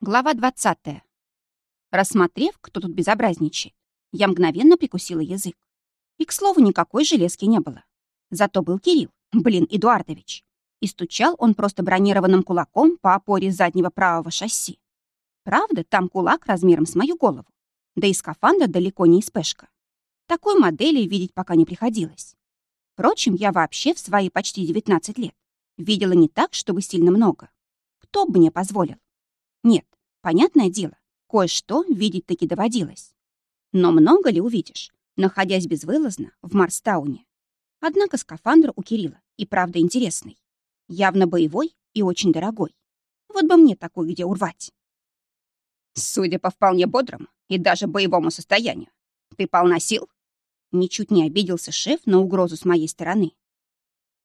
Глава 20. Рассмотрев, кто тут безобразничает, я мгновенно прикусила язык. И, к слову, никакой железки не было. Зато был Кирилл, блин, Эдуардович. И стучал он просто бронированным кулаком по опоре заднего правого шасси. Правда, там кулак размером с мою голову. Да и скафандр далеко не из пешка. Такой модели видеть пока не приходилось. Впрочем, я вообще в свои почти 19 лет видела не так, чтобы сильно много. Кто бы мне позволил? Нет, понятное дело, кое-что видеть таки доводилось. Но много ли увидишь, находясь безвылазно в Марстауне? Однако скафандр у Кирилла и правда интересный. Явно боевой и очень дорогой. Вот бы мне такой где урвать. Судя по вполне бодрому и даже боевому состоянию, ты полна сил? Ничуть не обиделся шеф на угрозу с моей стороны.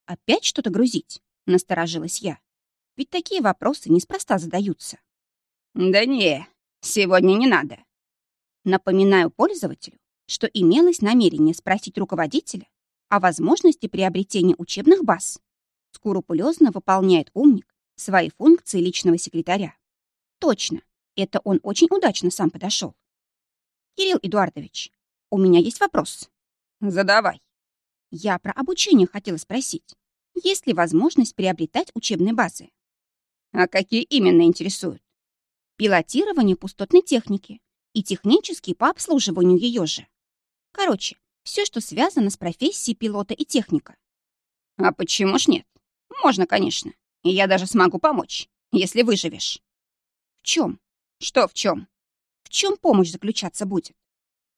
Опять что-то грузить? Насторожилась я. Ведь такие вопросы неспроста задаются. «Да не, сегодня не надо». Напоминаю пользователю, что имелось намерение спросить руководителя о возможности приобретения учебных баз. Скрупулезно выполняет умник свои функции личного секретаря. Точно, это он очень удачно сам подошел. Кирилл Эдуардович, у меня есть вопрос. Задавай. Я про обучение хотела спросить. Есть ли возможность приобретать учебные базы? А какие именно интересуют? Пилотирование пустотной техники и технический по обслуживанию ее же. Короче, все, что связано с профессией пилота и техника. А почему ж нет? Можно, конечно. И я даже смогу помочь, если выживешь. В чем? Что в чем? В чем помощь заключаться будет?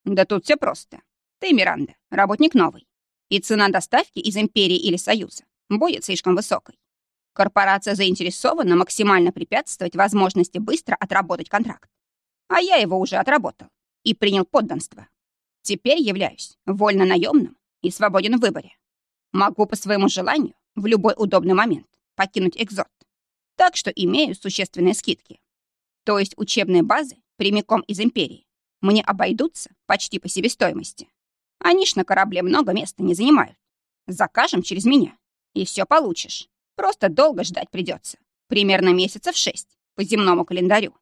Да тут все просто. Ты, Миранда, работник новый. И цена доставки из Империи или Союза будет слишком высокой. Корпорация заинтересована максимально препятствовать возможности быстро отработать контракт. А я его уже отработал и принял подданство. Теперь являюсь вольно наемным и свободен в выборе. Могу по своему желанию в любой удобный момент покинуть экзот. Так что имею существенные скидки. То есть учебные базы прямиком из империи мне обойдутся почти по себестоимости. Они ж на корабле много места не занимают. Закажем через меня, и все получишь. Просто долго ждать придется. Примерно месяцев шесть по земному календарю.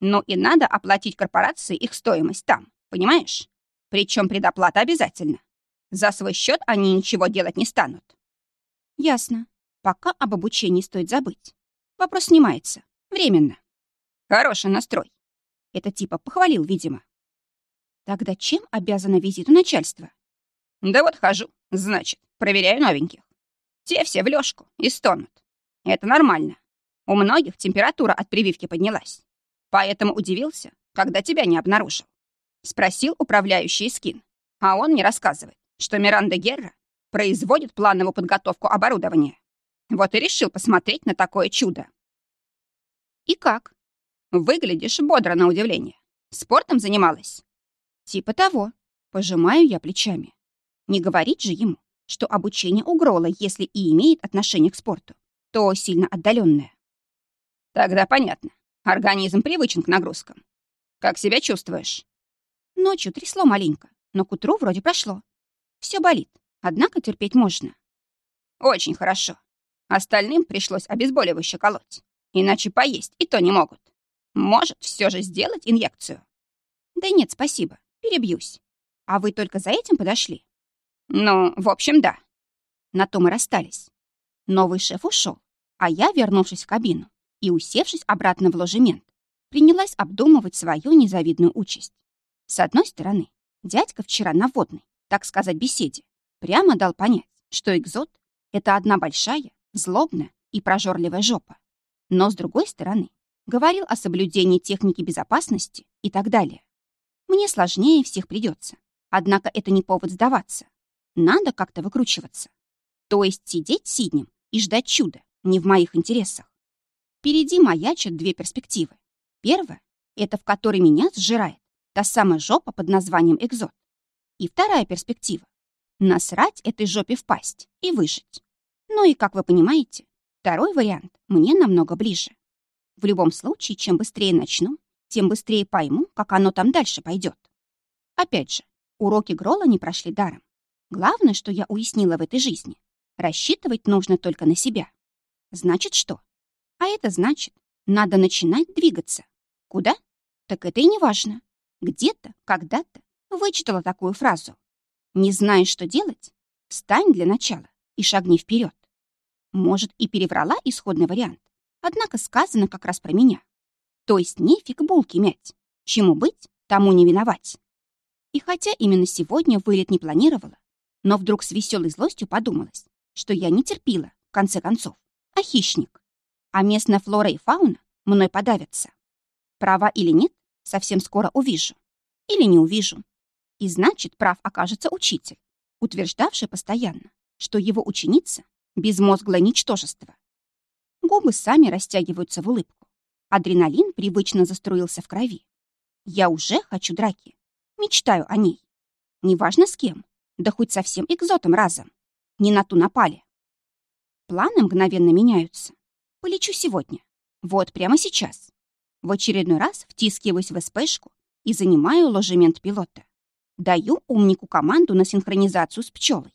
Ну и надо оплатить корпорации их стоимость там, понимаешь? Причем предоплата обязательно. За свой счет они ничего делать не станут. Ясно. Пока об обучении стоит забыть. Вопрос снимается. Временно. Хороший настрой. Это типа похвалил, видимо. Тогда чем обязана визиту начальства? Да вот хожу, значит, проверяю новеньких. Те все в лёжку и стонут. Это нормально. У многих температура от прививки поднялась. Поэтому удивился, когда тебя не обнаружил. Спросил управляющий скин, а он мне рассказывает, что Миранда Герра производит плановую подготовку оборудования. Вот и решил посмотреть на такое чудо. И как? Выглядишь бодро на удивление. Спортом занималась? Типа того. Пожимаю я плечами. Не говорить же ему, что обучение у Грола, если и имеет отношение к спорту, то сильно отдаленное. Тогда понятно. Организм привычен к нагрузкам. Как себя чувствуешь? Ночью трясло маленько, но к утру вроде прошло. Все болит, однако терпеть можно. Очень хорошо. Остальным пришлось обезболивающее колоть. Иначе поесть и то не могут. Может, все же сделать инъекцию? Да нет, спасибо. Перебьюсь. А вы только за этим подошли? Ну, в общем, да. На то мы расстались. Новый шеф ушел, а я, вернувшись в кабину и усевшись обратно в ложемент, принялась обдумывать свою незавидную участь. С одной стороны, дядька вчера на водной, так сказать, беседе, прямо дал понять, что экзот — это одна большая, злобная и прожорливая жопа. Но, с другой стороны, говорил о соблюдении техники безопасности и так далее. Мне сложнее всех придется, однако это не повод сдаваться. Надо как-то выкручиваться. То есть сидеть сиднем и ждать чуда не в моих интересах. Впереди маячат две перспективы. Первая — это в которой меня сжирает та самая жопа под названием экзот. И вторая перспектива — насрать этой жопе в пасть и выжить. Ну и, как вы понимаете, второй вариант мне намного ближе. В любом случае, чем быстрее начну, тем быстрее пойму, как оно там дальше пойдет. Опять же, уроки Грола не прошли даром. Главное, что я уяснила в этой жизни, рассчитывать нужно только на себя. Значит, что? А это значит, надо начинать двигаться. Куда? Так это и не важно. Где-то, когда-то вычитала такую фразу. Не знаешь, что делать? Встань для начала и шагни вперед. Может, и переврала исходный вариант, однако сказано как раз про меня. То есть нефиг булки мять. Чему быть, тому не виновать. И хотя именно сегодня вылет не планировала, но вдруг с веселой злостью подумалось, что я не терпила, в конце концов, а хищник. А местная флора и фауна мной подавятся. Права или нет, совсем скоро увижу. Или не увижу. И значит, прав окажется учитель, утверждавший постоянно, что его ученица — безмозглое ничтожество. Губы сами растягиваются в улыбку. Адреналин привычно заструился в крови. Я уже хочу драки. Мечтаю о ней. Неважно с кем, да хоть совсем экзотом разом. Не на ту напали. Планы мгновенно меняются. Полечу сегодня. Вот прямо сейчас. В очередной раз втискиваюсь в СПшку и занимаю ложемент пилота. Даю умнику команду на синхронизацию с пчелой.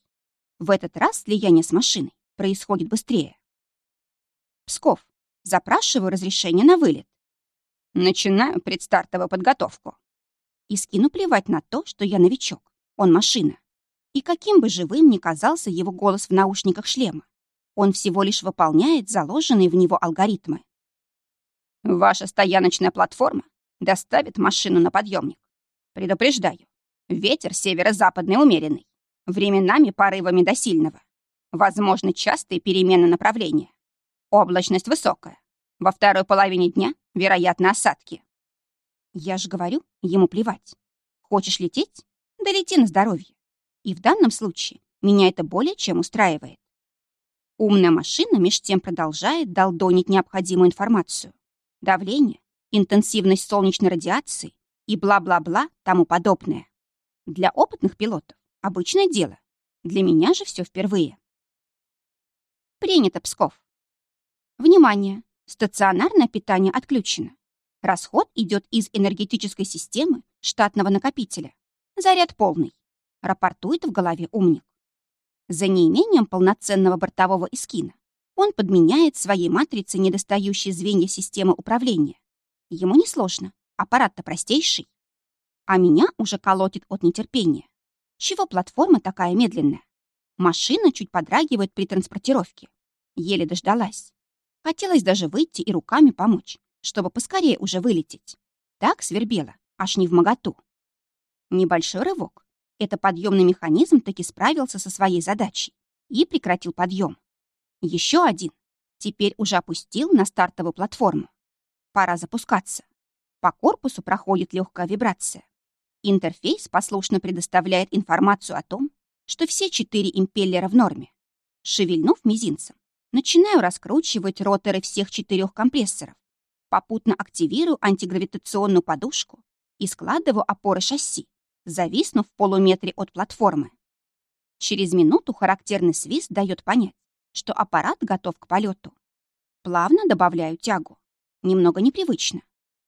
В этот раз слияние с машиной происходит быстрее. Псков. Запрашиваю разрешение на вылет. Начинаю предстартовую подготовку. И скину плевать на то, что я новичок. Он машина. И каким бы живым ни казался его голос в наушниках шлема, он всего лишь выполняет заложенные в него алгоритмы. Ваша стояночная платформа доставит машину на подъемник. Предупреждаю, ветер северо-западный умеренный, временами порывами до сильного. Возможны частые перемены направления. Облачность высокая. Во второй половине дня, вероятно, осадки. Я же говорю, ему плевать. Хочешь лететь? Да лети на здоровье. И в данном случае меня это более чем устраивает. Умная машина меж тем продолжает долдонить необходимую информацию давление, интенсивность солнечной радиации и бла-бла-бла тому подобное. Для опытных пилотов обычное дело. Для меня же все впервые. Принято, Псков. Внимание! Стационарное питание отключено. Расход идет из энергетической системы штатного накопителя. Заряд полный. Рапортует в голове умник. За неимением полноценного бортового эскина он подменяет своей матрице недостающие звенья системы управления. Ему несложно, аппарат-то простейший. А меня уже колотит от нетерпения. Чего платформа такая медленная? Машина чуть подрагивает при транспортировке. Еле дождалась. Хотелось даже выйти и руками помочь, чтобы поскорее уже вылететь. Так свербело, аж не в моготу. Небольшой рывок. Это подъемный механизм таки справился со своей задачей и прекратил подъем. Еще один. Теперь уже опустил на стартовую платформу. Пора запускаться. По корпусу проходит легкая вибрация. Интерфейс послушно предоставляет информацию о том, что все четыре импеллера в норме. Шевельнув мизинцем, начинаю раскручивать роторы всех четырех компрессоров, попутно активирую антигравитационную подушку и складываю опоры шасси, зависнув в полуметре от платформы. Через минуту характерный свист дает понять, что аппарат готов к полету. Плавно добавляю тягу. Немного непривычно.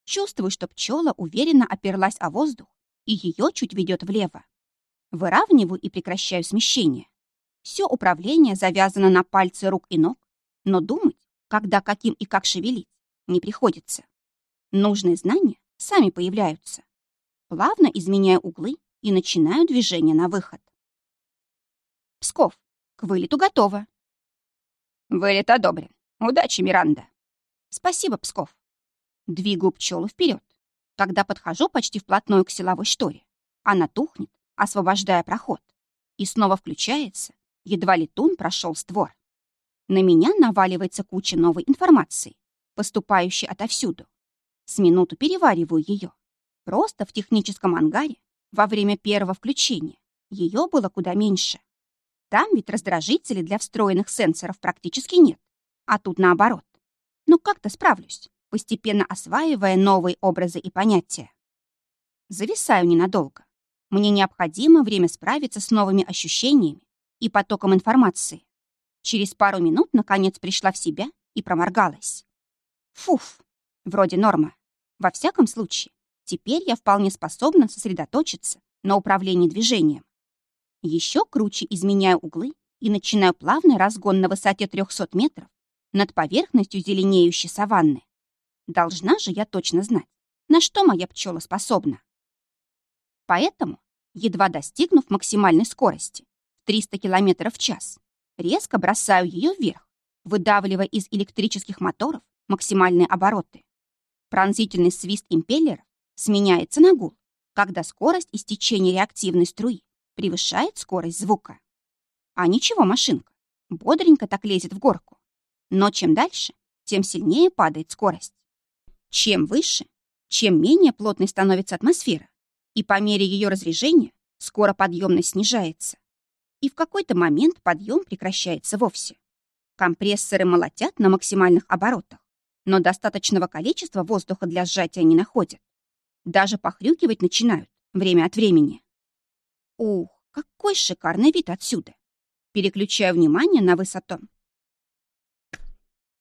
Чувствую, что пчела уверенно оперлась о воздух, и ее чуть ведет влево. Выравниваю и прекращаю смещение. Все управление завязано на пальцы рук и ног, но думать, когда, каким и как шевелить, не приходится. Нужные знания сами появляются. Плавно изменяю углы и начинаю движение на выход. Псков. К вылету готово. Вылет одобрен. Удачи, Миранда. Спасибо, Псков. Двигаю пчелу вперед. Когда подхожу почти вплотную к силовой шторе, она тухнет, освобождая проход. И снова включается, едва летун прошел створ. На меня наваливается куча новой информации, поступающей отовсюду. С минуту перевариваю ее. Просто в техническом ангаре во время первого включения ее было куда меньше. Там ведь раздражителей для встроенных сенсоров практически нет. А тут наоборот. Но как-то справлюсь, постепенно осваивая новые образы и понятия. Зависаю ненадолго. Мне необходимо время справиться с новыми ощущениями и потоком информации. Через пару минут, наконец, пришла в себя и проморгалась. Фуф, вроде норма. Во всяком случае, теперь я вполне способна сосредоточиться на управлении движением. Еще круче изменяю углы и начинаю плавный разгон на высоте 300 метров над поверхностью зеленеющей саванны. Должна же я точно знать, на что моя пчела способна. Поэтому, едва достигнув максимальной скорости в 300 км в час, резко бросаю ее вверх, выдавливая из электрических моторов максимальные обороты. Пронзительный свист импеллеров сменяется на гул, когда скорость истечения реактивной струи превышает скорость звука. А ничего, машинка, бодренько так лезет в горку. Но чем дальше, тем сильнее падает скорость. Чем выше, чем менее плотной становится атмосфера, и по мере ее разрежения скоро подъемность снижается. И в какой-то момент подъем прекращается вовсе. Компрессоры молотят на максимальных оборотах, но достаточного количества воздуха для сжатия не находят. Даже похрюкивать начинают время от времени. Ух, какой шикарный вид отсюда! Переключаю внимание на высоту.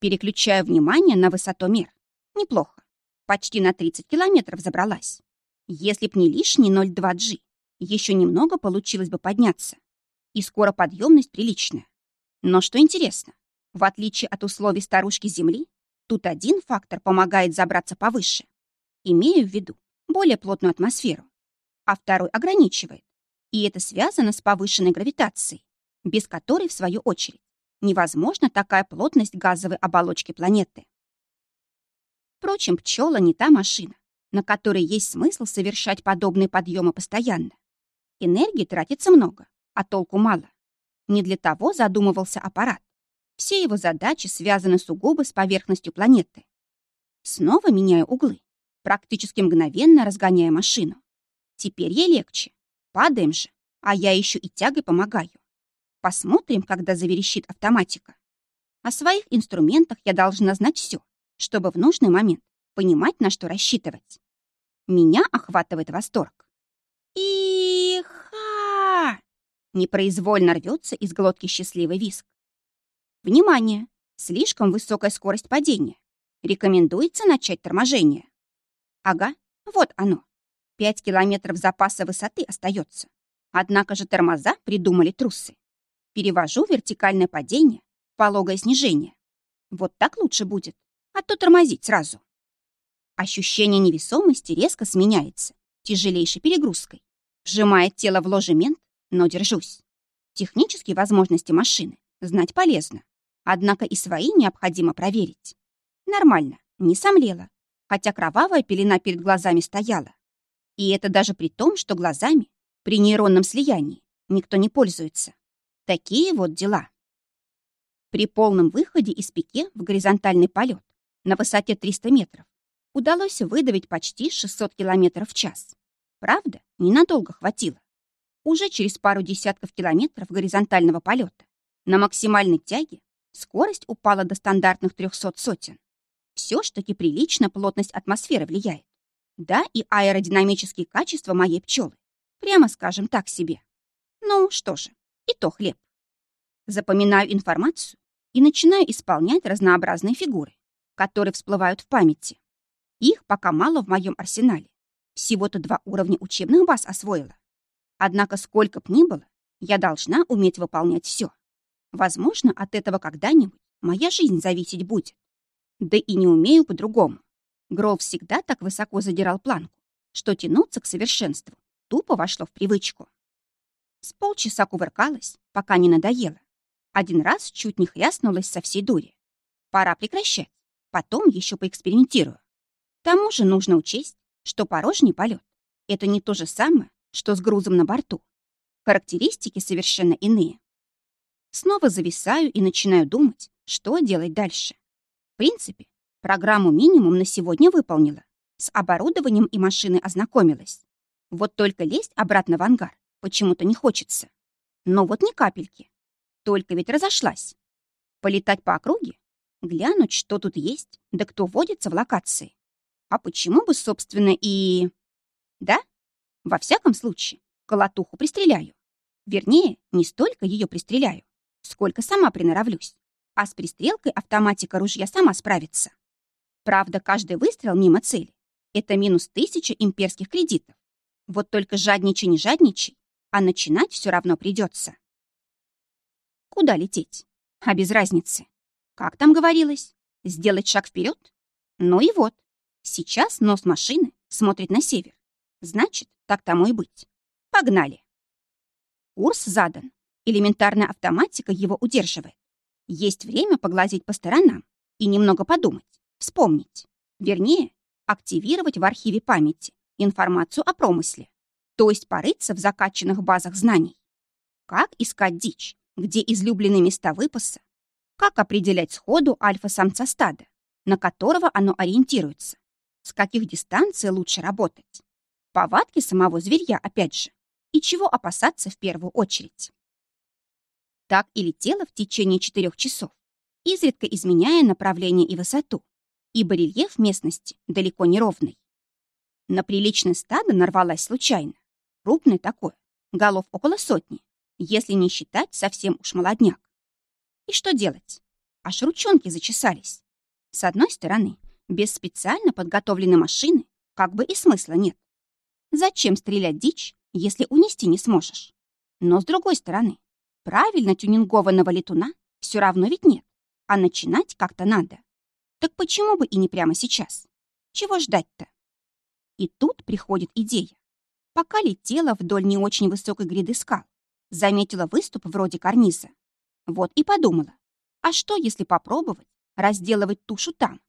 Переключаю внимание на высотомер. Неплохо. Почти на 30 километров забралась. Если б не лишний 0,2G, еще немного получилось бы подняться. И скоро подъемность приличная. Но что интересно, в отличие от условий старушки Земли, тут один фактор помогает забраться повыше. Имею в виду более плотную атмосферу, а второй ограничивает. И это связано с повышенной гравитацией, без которой, в свою очередь, невозможна такая плотность газовой оболочки планеты. Впрочем, пчела не та машина, на которой есть смысл совершать подобные подъемы постоянно. Энергии тратится много, а толку мало. Не для того задумывался аппарат. Все его задачи связаны сугубо с поверхностью планеты. Снова меняю углы, практически мгновенно разгоняя машину. Теперь ей легче. Падаем же, а я еще и тягой помогаю. Посмотрим, когда заверещит автоматика. О своих инструментах я должна знать все, чтобы в нужный момент понимать, на что рассчитывать. Меня охватывает восторг. Иха! Непроизвольно рвется из глотки счастливый виск. Внимание! Слишком высокая скорость падения. Рекомендуется начать торможение. Ага, вот оно. Пять километров запаса высоты остается. Однако же тормоза придумали трусы. Перевожу вертикальное падение пологое снижение. Вот так лучше будет, а то тормозить сразу. Ощущение невесомости резко сменяется тяжелейшей перегрузкой. Вжимает тело в ложемент, но держусь. Технические возможности машины знать полезно. Однако и свои необходимо проверить. Нормально, не сомлела, хотя кровавая пелена перед глазами стояла. И это даже при том, что глазами при нейронном слиянии никто не пользуется. Такие вот дела. При полном выходе из пике в горизонтальный полет на высоте 300 метров удалось выдавить почти 600 километров в час. Правда, ненадолго хватило. Уже через пару десятков километров горизонтального полета на максимальной тяге скорость упала до стандартных 300 сотен. Все ж таки прилично плотность атмосферы влияет. Да, и аэродинамические качества моей пчелы, прямо скажем так себе. Ну что же, и то хлеб. Запоминаю информацию и начинаю исполнять разнообразные фигуры, которые всплывают в памяти. Их пока мало в моем арсенале. Всего-то два уровня учебных баз освоила. Однако сколько б ни было, я должна уметь выполнять все. Возможно, от этого когда-нибудь моя жизнь зависеть будет. Да и не умею по-другому. Грол всегда так высоко задирал планку, что тянуться к совершенству тупо вошло в привычку. С полчаса кувыркалась, пока не надоело. Один раз чуть не хряснулась со всей дури. Пора прекращать, потом еще поэкспериментирую. К тому же нужно учесть, что порожний полет — это не то же самое, что с грузом на борту. Характеристики совершенно иные. Снова зависаю и начинаю думать, что делать дальше. Принципе, программу минимум на сегодня выполнила. С оборудованием и машиной ознакомилась. Вот только лезть обратно в ангар Почему-то не хочется. Но вот ни капельки. Только ведь разошлась. Полетать по округе? Глянуть, что тут есть, да кто водится в локации. А почему бы, собственно, и... Да? Во всяком случае, колотуху пристреляю. Вернее, не столько ее пристреляю, сколько сама приноровлюсь. А с пристрелкой автоматика ружья сама справится. Правда, каждый выстрел мимо цели — это минус тысяча имперских кредитов. Вот только жадничай не жадничай, а начинать все равно придется. Куда лететь? А без разницы. Как там говорилось? Сделать шаг вперед? Ну и вот. Сейчас нос машины смотрит на север. Значит, так тому и быть. Погнали. Курс задан. Элементарная автоматика его удерживает. Есть время поглазеть по сторонам и немного подумать, вспомнить. Вернее, активировать в архиве памяти информацию о промысле, то есть порыться в закачанных базах знаний. Как искать дичь, где излюбленные места выпаса, как определять сходу альфа-самца стада, на которого оно ориентируется, с каких дистанций лучше работать, повадки самого зверья, опять же, и чего опасаться в первую очередь. Так и летела в течение четырех часов, изредка изменяя направление и высоту, ибо рельеф местности далеко не ровный. На приличное стадо нарвалась случайно. Крупное такое, голов около сотни, если не считать совсем уж молодняк. И что делать? Аж ручонки зачесались. С одной стороны, без специально подготовленной машины как бы и смысла нет. Зачем стрелять дичь, если унести не сможешь? Но с другой стороны, правильно тюнингованного летуна все равно ведь нет, а начинать как-то надо. Так почему бы и не прямо сейчас? Чего ждать-то? И тут приходит идея. Пока летела вдоль не очень высокой гряды скал, заметила выступ вроде карниза. Вот и подумала, а что, если попробовать разделывать тушу там?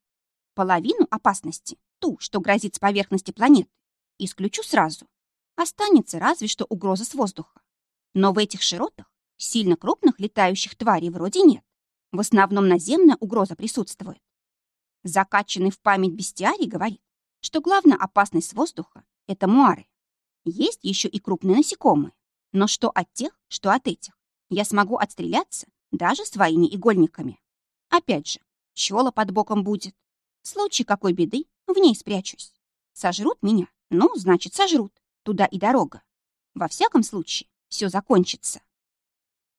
Половину опасности, ту, что грозит с поверхности планеты, исключу сразу. Останется разве что угроза с воздуха. Но в этих широтах сильно крупных летающих тварей вроде нет. В основном наземная угроза присутствует. Закачанный в память бестиарий говорит, что главная опасность с воздуха — это муары. Есть еще и крупные насекомые, но что от тех, что от этих, я смогу отстреляться даже своими игольниками. Опять же, пчела под боком будет. В случае какой беды в ней спрячусь. Сожрут меня, ну, значит, сожрут. Туда и дорога. Во всяком случае, все закончится.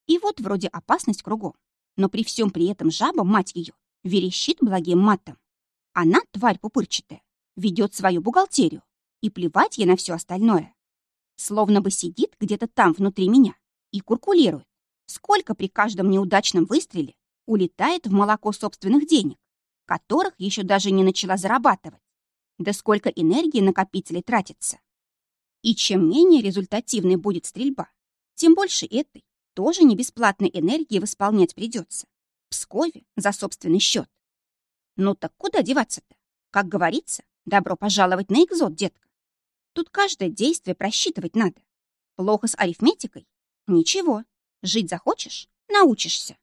И вот вроде опасность кругом, но при всем при этом жаба, мать ее, верещит благим матом. Она, тварь пупырчатая, ведет свою бухгалтерию, и плевать ей на все остальное. Словно бы сидит где-то там внутри меня и куркулирует, сколько при каждом неудачном выстреле улетает в молоко собственных денег, которых еще даже не начала зарабатывать, да сколько энергии накопителей тратится. И чем менее результативной будет стрельба, тем больше этой тоже не бесплатной энергии восполнять придется. Пскове за собственный счет. Ну так куда деваться-то? Как говорится, добро пожаловать на экзот, детка. Тут каждое действие просчитывать надо. Плохо с арифметикой? Ничего. Жить захочешь? Научишься.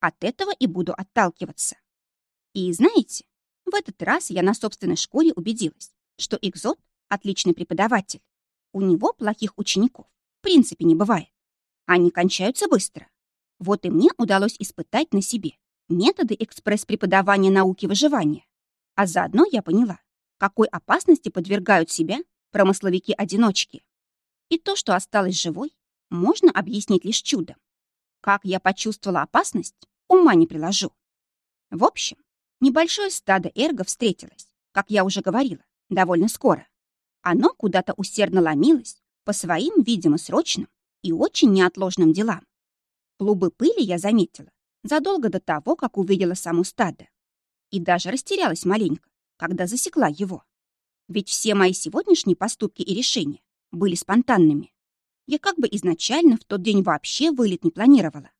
От этого и буду отталкиваться. И знаете, в этот раз я на собственной шкуре убедилась, что экзот — отличный преподаватель. У него плохих учеников в принципе не бывает. Они кончаются быстро. Вот и мне удалось испытать на себе методы экспресс-преподавания науки выживания. А заодно я поняла, какой опасности подвергают себя промысловики-одиночки. И то, что осталось живой, можно объяснить лишь чудом. Как я почувствовала опасность, ума не приложу. В общем, небольшое стадо эрго встретилось, как я уже говорила, довольно скоро. Оно куда-то усердно ломилось по своим, видимо, срочным и очень неотложным делам. Клубы пыли я заметила задолго до того, как увидела саму стадо. И даже растерялась маленько, когда засекла его. Ведь все мои сегодняшние поступки и решения были спонтанными. Я как бы изначально в тот день вообще вылет не планировала.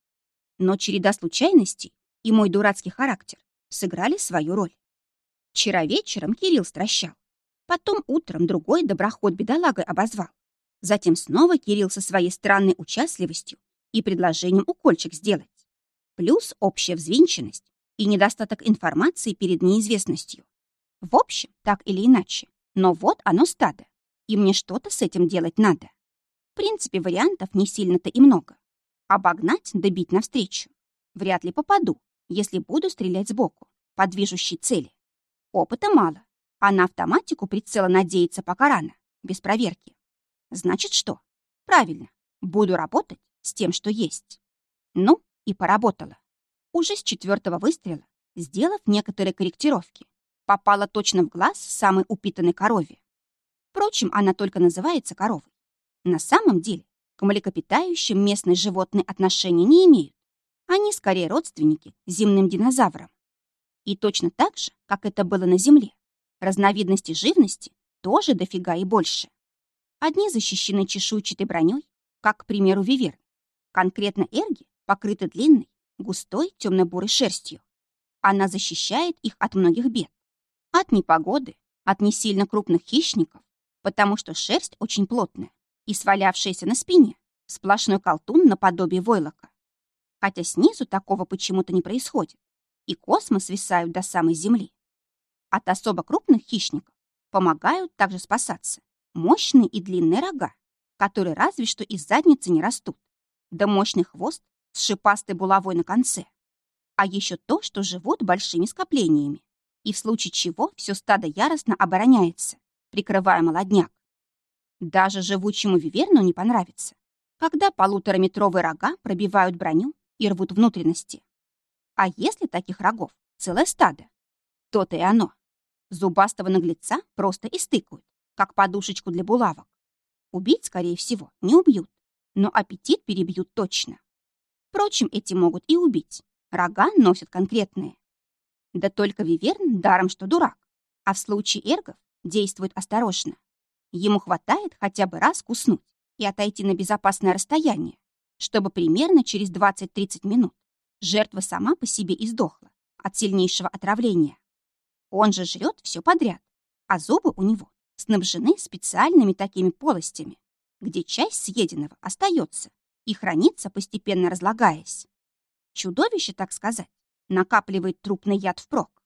Но череда случайностей и мой дурацкий характер сыграли свою роль. Вчера вечером Кирилл стращал. Потом утром другой доброход бедолагой обозвал. Затем снова Кирилл со своей странной участливостью и предложением укольчик сделать. Плюс общая взвинченность и недостаток информации перед неизвестностью. В общем, так или иначе. Но вот оно стадо, и мне что-то с этим делать надо. В принципе, вариантов не сильно-то и много. Обогнать, добить навстречу. Вряд ли попаду, если буду стрелять сбоку, по движущей цели. Опыта мало, а на автоматику прицела надеяться пока рано, без проверки. Значит, что? Правильно, буду работать с тем, что есть. Ну, и поработала. Уже с четвертого выстрела, сделав некоторые корректировки, попала точно в глаз самой упитанной корове. Впрочем, она только называется коровой. На самом деле, к млекопитающим местные животные отношения не имеют. Они скорее родственники земным динозаврам. И точно так же, как это было на Земле, разновидностей живности тоже дофига и больше. Одни защищены чешуйчатой броней, как, к примеру, виверн. Конкретно эрги покрыты длинной, густой темно-бурой шерстью. Она защищает их от многих бед. От непогоды, от не сильно крупных хищников, потому что шерсть очень плотная и свалявшаяся на спине, сплошной колтун наподобие войлока. Хотя снизу такого почему-то не происходит, и космос свисают до самой земли. От особо крупных хищников помогают также спасаться мощные и длинные рога, которые разве что из задницы не растут, да мощный хвост с шипастой булавой на конце. А еще то, что живут большими скоплениями, и в случае чего все стадо яростно обороняется, прикрывая молодняк. Даже живучему виверну не понравится, когда полутораметровые рога пробивают броню и рвут внутренности. А если таких рогов целое стадо? То-то и оно. Зубастого наглеца просто истыкают, как подушечку для булавок. Убить, скорее всего, не убьют, но аппетит перебьют точно. Впрочем, эти могут и убить. Рога носят конкретные. Да только Виверн даром что дурак, а в случае эргов действует осторожно. Ему хватает хотя бы раз куснуть и отойти на безопасное расстояние, чтобы примерно через 20-30 минут жертва сама по себе издохла от сильнейшего отравления. Он же жрет все подряд, а зубы у него снабжены специальными такими полостями, где часть съеденного остается и хранится, постепенно разлагаясь. Чудовище, так сказать, накапливает трупный яд впрок.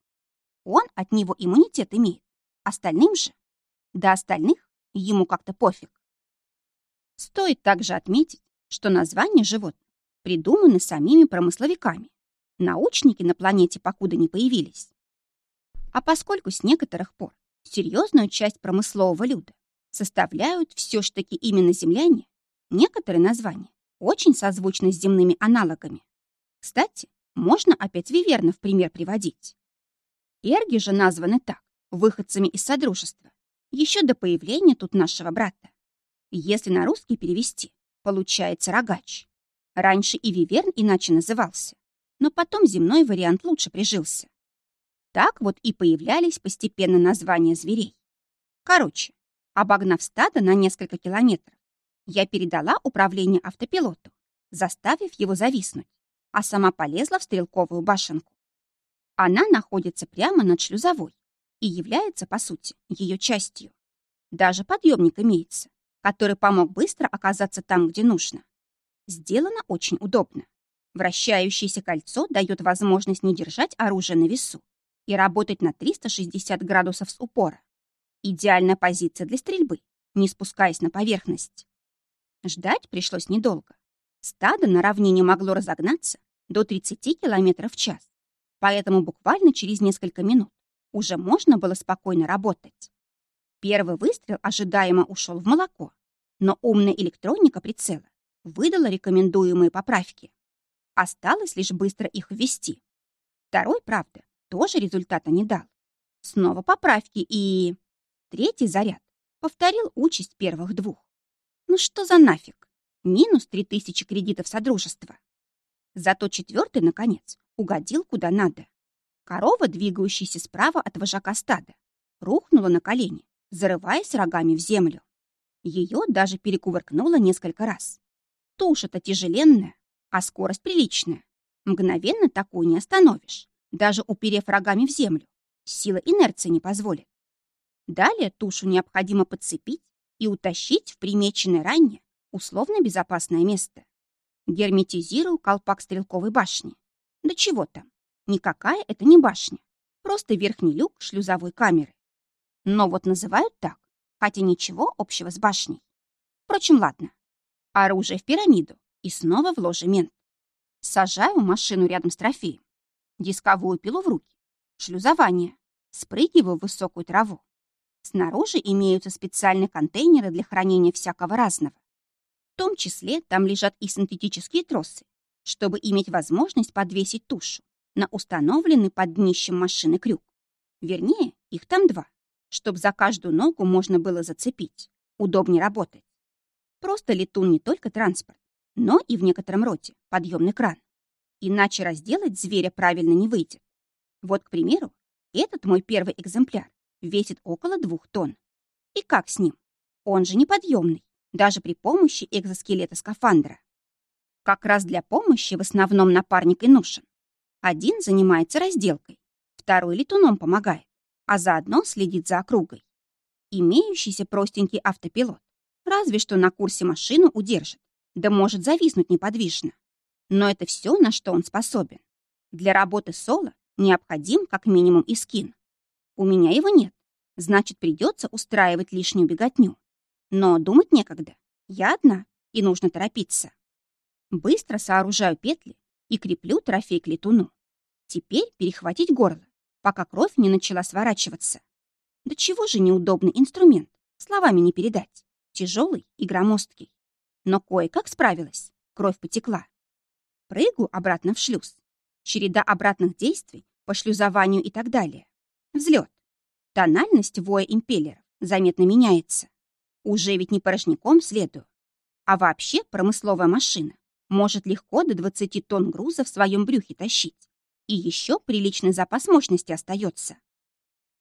Он от него иммунитет имеет, остальным же, до остальных ему как-то пофиг. Стоит также отметить, что названия животных придуманы самими промысловиками. Научники на планете покуда не появились. А поскольку с некоторых пор серьезную часть промыслового люда составляют все ж таки именно земляне, некоторые названия очень созвучны с земными аналогами. Кстати, можно опять Виверна в пример приводить. Эрги же названы так, выходцами из Содружества, еще до появления тут нашего брата. Если на русский перевести, получается рогач. Раньше и Виверн иначе назывался, но потом земной вариант лучше прижился. Так вот и появлялись постепенно названия зверей. Короче, обогнав стадо на несколько километров, я передала управление автопилоту, заставив его зависнуть, а сама полезла в стрелковую башенку. Она находится прямо над шлюзовой и является, по сути, ее частью. Даже подъемник имеется, который помог быстро оказаться там, где нужно. Сделано очень удобно. Вращающееся кольцо дает возможность не держать оружие на весу и работать на 360 градусов с упора. Идеальная позиция для стрельбы, не спускаясь на поверхность. Ждать пришлось недолго. Стадо на равнине могло разогнаться до 30 км в час, поэтому буквально через несколько минут уже можно было спокойно работать. Первый выстрел ожидаемо ушел в молоко, но умная электроника прицела выдала рекомендуемые поправки. Осталось лишь быстро их ввести. Второй, правда, тоже результата не дал. Снова поправки и... Третий заряд повторил участь первых двух. Ну что за нафиг? Минус три тысячи кредитов Содружества. Зато четвертый, наконец, угодил куда надо. Корова, двигающаяся справа от вожака стада, рухнула на колени, зарываясь рогами в землю. Ее даже перекувыркнуло несколько раз. Туша-то тяжеленная, а скорость приличная. Мгновенно такую не остановишь даже уперев рогами в землю. Сила инерции не позволит. Далее тушу необходимо подцепить и утащить в примеченное ранее условно безопасное место. Герметизирую колпак стрелковой башни. Да чего там? Никакая это не башня. Просто верхний люк шлюзовой камеры. Но вот называют так, хотя ничего общего с башней. Впрочем, ладно. Оружие в пирамиду и снова в ложе мент. Сажаю машину рядом с трофеем дисковую пилу в руки, шлюзование, спрыгиваю в высокую траву. Снаружи имеются специальные контейнеры для хранения всякого разного. В том числе там лежат и синтетические тросы, чтобы иметь возможность подвесить тушу на установленный под днищем машины крюк. Вернее, их там два, чтобы за каждую ногу можно было зацепить. Удобнее работать. Просто летун не только транспорт, но и в некотором роде подъемный кран. Иначе разделать зверя правильно не выйдет. Вот, к примеру, этот мой первый экземпляр весит около двух тонн. И как с ним? Он же неподъемный, даже при помощи экзоскелета скафандра. Как раз для помощи в основном напарник и нужен. Один занимается разделкой, второй летуном помогает, а заодно следит за округой. Имеющийся простенький автопилот разве что на курсе машину удержит, да может зависнуть неподвижно. Но это все, на что он способен. Для работы соло необходим как минимум и скин. У меня его нет, значит, придется устраивать лишнюю беготню. Но думать некогда. Я одна, и нужно торопиться. Быстро сооружаю петли и креплю трофей к летуну. Теперь перехватить горло, пока кровь не начала сворачиваться. Да чего же неудобный инструмент, словами не передать. Тяжелый и громоздкий. Но кое-как справилась, кровь потекла. Прыгаю обратно в шлюз. Череда обратных действий по шлюзованию и так далее. Взлет. Тональность воя импеллеров заметно меняется. Уже ведь не порожняком следую. А вообще промысловая машина может легко до 20 тонн груза в своем брюхе тащить. И еще приличный запас мощности остается.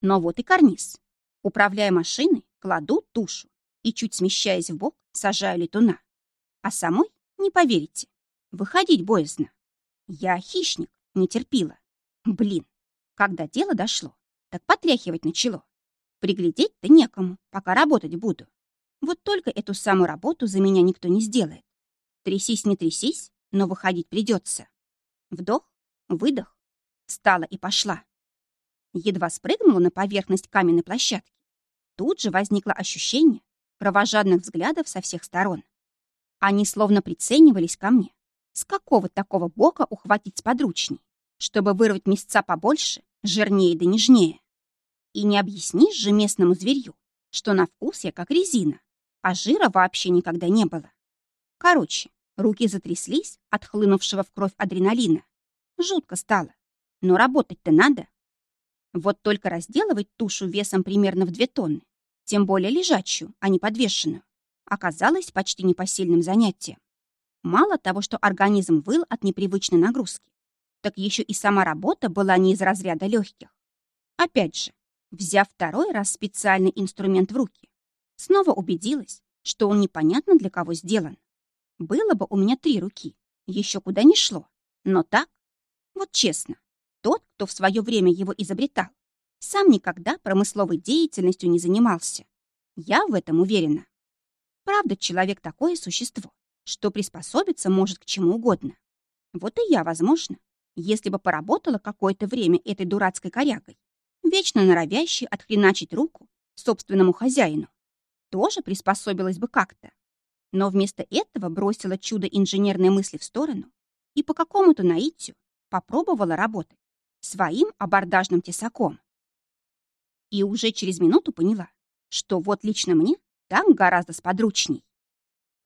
Но вот и карниз. Управляя машиной, кладу тушу и, чуть смещаясь в бок, сажаю летуна. А самой, не поверите, выходить боязно. Я хищник, не терпила. Блин, когда дело дошло, так потряхивать начало. Приглядеть-то некому, пока работать буду. Вот только эту самую работу за меня никто не сделает. Трясись, не трясись, но выходить придется. Вдох, выдох, встала и пошла. Едва спрыгнула на поверхность каменной площадки. Тут же возникло ощущение кровожадных взглядов со всех сторон. Они словно приценивались ко мне. С какого такого бока ухватить сподручней, чтобы вырвать места побольше, жирнее да нежнее? И не объяснишь же местному зверью, что на вкус я как резина, а жира вообще никогда не было. Короче, руки затряслись от хлынувшего в кровь адреналина. Жутко стало. Но работать-то надо. Вот только разделывать тушу весом примерно в две тонны, тем более лежачую, а не подвешенную, оказалось почти непосильным занятием. Мало того, что организм выл от непривычной нагрузки, так еще и сама работа была не из разряда легких. Опять же, взяв второй раз специальный инструмент в руки, снова убедилась, что он непонятно для кого сделан. Было бы у меня три руки, еще куда ни шло, но так, вот честно, тот, кто в свое время его изобретал, сам никогда промысловой деятельностью не занимался. Я в этом уверена. Правда, человек такое существо, что приспособиться может к чему угодно. Вот и я, возможно, если бы поработала какое-то время этой дурацкой корягой, вечно норовящей отхреначить руку собственному хозяину, тоже приспособилась бы как-то. Но вместо этого бросила чудо инженерной мысли в сторону и по какому-то наитию попробовала работать своим абордажным тесаком. И уже через минуту поняла, что вот лично мне так гораздо сподручней.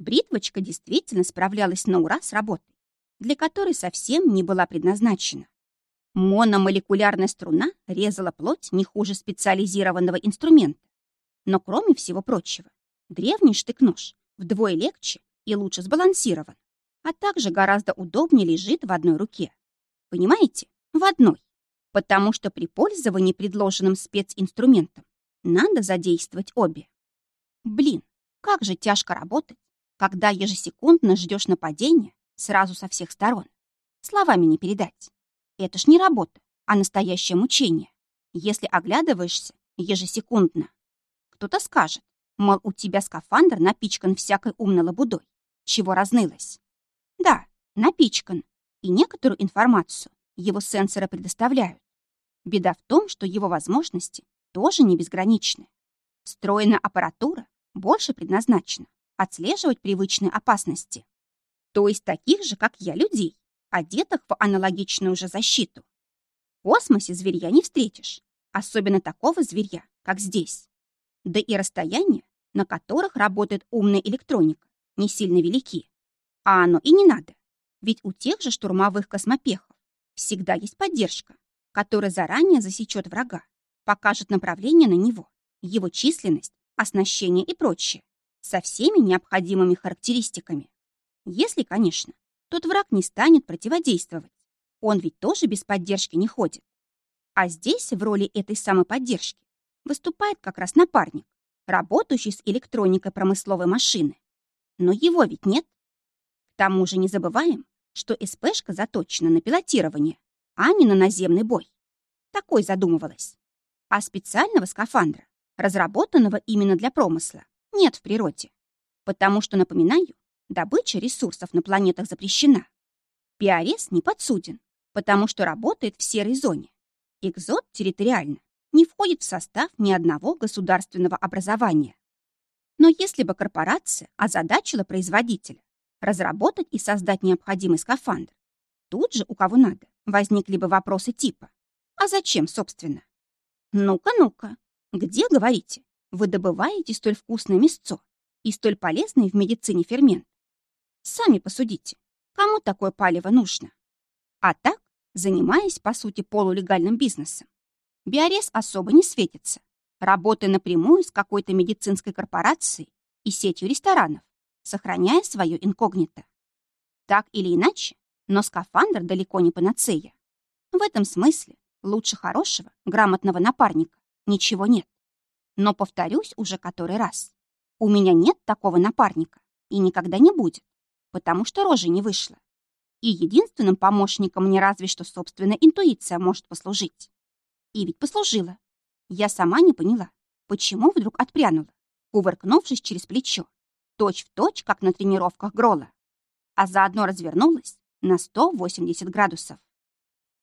Бритвочка действительно справлялась на ура с работой, для которой совсем не была предназначена. Мономолекулярная струна резала плоть не хуже специализированного инструмента. Но кроме всего прочего, древний штык-нож вдвое легче и лучше сбалансирован, а также гораздо удобнее лежит в одной руке. Понимаете? В одной потому что при пользовании предложенным специнструментом надо задействовать обе. Блин, как же тяжко работать, когда ежесекундно ждешь нападения сразу со всех сторон. Словами не передать. Это ж не работа, а настоящее мучение, если оглядываешься ежесекундно. Кто-то скажет, мол, у тебя скафандр напичкан всякой умной лабудой, чего разнылось. Да, напичкан, и некоторую информацию его сенсоры предоставляют. Беда в том, что его возможности тоже не безграничны. Встроенная аппаратура больше предназначена отслеживать привычные опасности. То есть таких же, как я, людей, одетых в аналогичную же защиту. В космосе зверья не встретишь, особенно такого зверья, как здесь. Да и расстояния, на которых работает умная электроника, не сильно велики. А оно и не надо, ведь у тех же штурмовых космопехов всегда есть поддержка, которая заранее засечет врага, покажет направление на него, его численность, оснащение и прочее, со всеми необходимыми характеристиками. Если, конечно, тот враг не станет противодействовать. Он ведь тоже без поддержки не ходит. А здесь в роли этой самой поддержки выступает как раз напарник, работающий с электроникой промысловой машины. Но его ведь нет. К тому же не забываем, что СПшка заточена на пилотирование, а не на наземный бой. Такой задумывалась. А специального скафандра, разработанного именно для промысла, нет в природе. Потому что, напоминаю, добыча ресурсов на планетах запрещена. Пиарес не подсуден, потому что работает в серой зоне. Экзот территориально не входит в состав ни одного государственного образования. Но если бы корпорация озадачила производителя разработать и создать необходимый скафандр, тут же у кого надо возникли бы вопросы типа «А зачем, собственно?» «Ну-ка, ну-ка, где, говорите, вы добываете столь вкусное мясцо и столь полезный в медицине фермент? Сами посудите, кому такое палево нужно? А так, занимаясь, по сути, полулегальным бизнесом, Биорез особо не светится, работая напрямую с какой-то медицинской корпорацией и сетью ресторанов, сохраняя свое инкогнито. Так или иначе, но скафандр далеко не панацея. В этом смысле лучше хорошего, грамотного напарника ничего нет. Но повторюсь уже который раз. У меня нет такого напарника и никогда не будет, потому что рожи не вышло. И единственным помощником мне разве что собственная интуиция может послужить. И ведь послужила. Я сама не поняла, почему вдруг отпрянула, кувыркнувшись через плечо, точь в точь, как на тренировках Грола, а заодно развернулась на 180 градусов.